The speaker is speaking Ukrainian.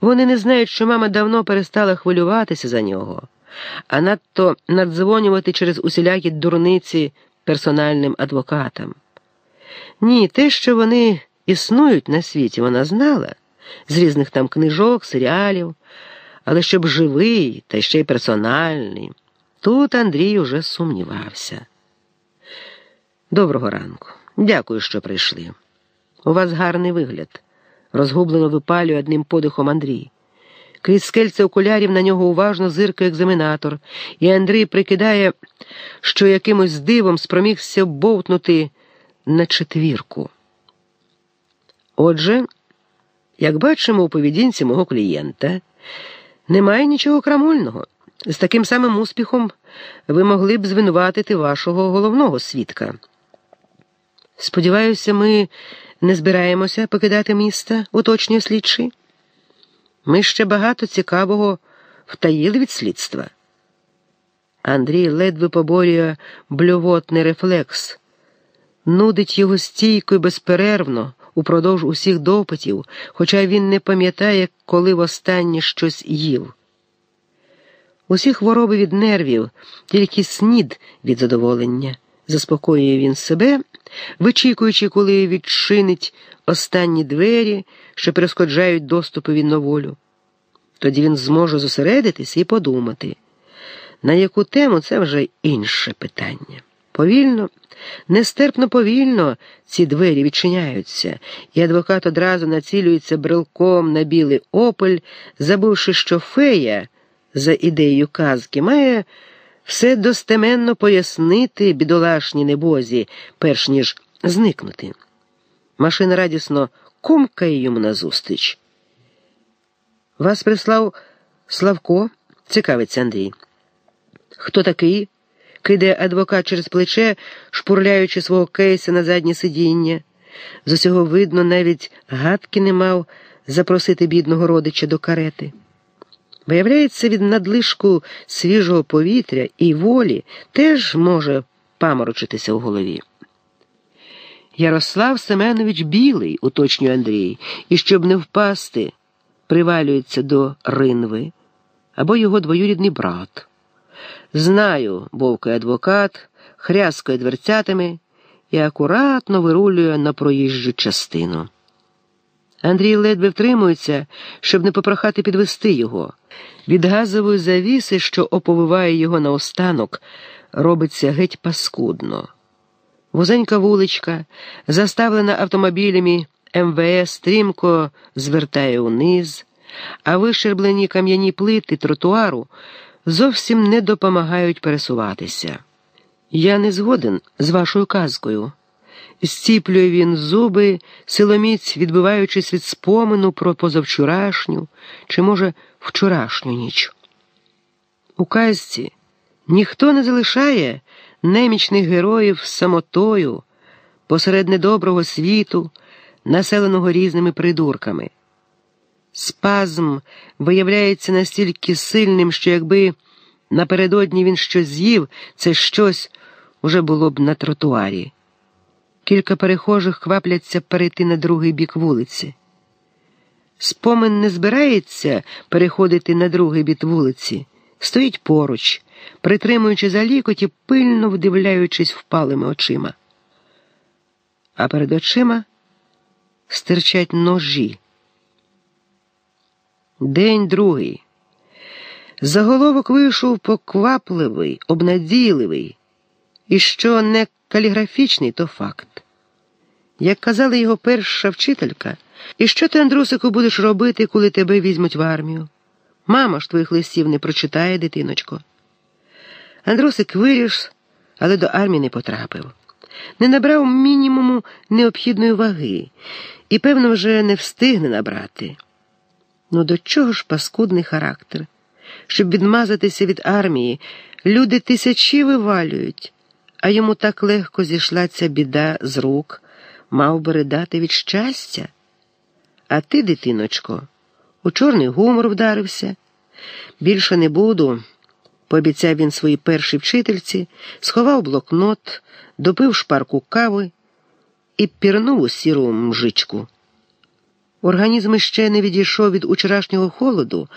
Вони не знають, що мама давно перестала хвилюватися за нього, а надто надзвонювати через усілякі дурниці персональним адвокатам. Ні, те, що вони існують на світі, вона знала з різних там книжок, серіалів, але щоб живий та ще й персональний. Тут Андрій уже сумнівався. Доброго ранку. Дякую, що прийшли. У вас гарний вигляд, розгублено випалює одним подихом Андрій. Крізь скельця окулярів на нього уважно зиркає екзаменатор, і Андрій прикидає, що якимось дивом спромігся бовтнути на четвірку. Отже, як бачимо у поведінці мого клієнта, немає нічого крамольного. З таким самим успіхом ви могли б звинуватити вашого головного свідка. Сподіваюся, ми не збираємося покидати міста, уточнює слідчий. Ми ще багато цікавого втаїли від слідства. Андрій ледве поборює блювотний рефлекс, нудить його стійко і безперервно упродовж усіх допитів, хоча він не пам'ятає, коли востаннє щось їв. Усі хвороби від нервів, тільки снід від задоволення, заспокоює він себе, вичікуючи, коли відчинить останні двері, що перешкоджають доступові на волю. Тоді він зможе зосередитися і подумати, на яку тему це вже інше питання. Повільно, нестерпно повільно ці двері відчиняються, і адвокат одразу націлюється брелком на білий опель, забувши, що фея, за ідеєю казки, має все достеменно пояснити бідолашній небозі, перш ніж зникнути. Машина радісно комкає йому назустріч. Вас прислав Славко, цікавиться Андрій. Хто такий? кидає адвокат через плече, шпурляючи свого кейса на заднє сидіння. З усього видно, навіть гадки не мав запросити бідного родича до карети. Виявляється, від надлишку свіжого повітря і волі теж може паморочитися в голові. Ярослав Семенович білий, уточнює Андрій, і щоб не впасти, привалюється до ринви або його двоюрідний брат. Знаю, бовкає адвокат, хряскає дверцятами і акуратно вирулює на проїжджу частину. Андрій ледве втримується, щоб не попрохати підвести його. Від газової завіси, що оповиває його наостанок, робиться геть паскудно. Вузенька вуличка, заставлена автомобілями МВС, стрімко звертає униз, а вищерблені кам'яні плити тротуару зовсім не допомагають пересуватися. Я не згоден з вашою казкою. Зціплює він зуби, силоміць, відбиваючись від спомину про позавчорашню чи, може, вчорашню ніч. У казці ніхто не залишає немічних героїв самотою посеред недоброго світу, населеного різними придурками. Спазм виявляється настільки сильним, що якби напередодні він щось з'їв, це щось уже було б на тротуарі. Кілька перехожих квапляться перейти на другий бік вулиці. Спомин не збирається переходити на другий бік вулиці, стоїть поруч, притримуючи за лікоть і пильно вдивляючись впалими очима. А перед очима стирчать ножі. День другий. Заголовок вийшов поквапливий, обнадійливий, і що не каліграфічний, то факт. Як казала його перша вчителька, і що ти, Андрусику, будеш робити, коли тебе візьмуть в армію? Мама ж твоїх листів не прочитає, дитиночко. Андрусик виріс, але до армії не потрапив. Не набрав мінімуму необхідної ваги і, певно, вже не встигне набрати. Ну до чого ж паскудний характер? Щоб відмазатися від армії, люди тисячі вивалюють, а йому так легко зійшла ця біда з рук, мав би ридати від щастя. А ти, дитиночко, у чорний гумор вдарився. Більше не буду, пообіцяв він своїй першій вчительці, сховав блокнот, допив шпарку кави і пірнув у сіру мжичку. Організм ще не відійшов від учорашнього холоду,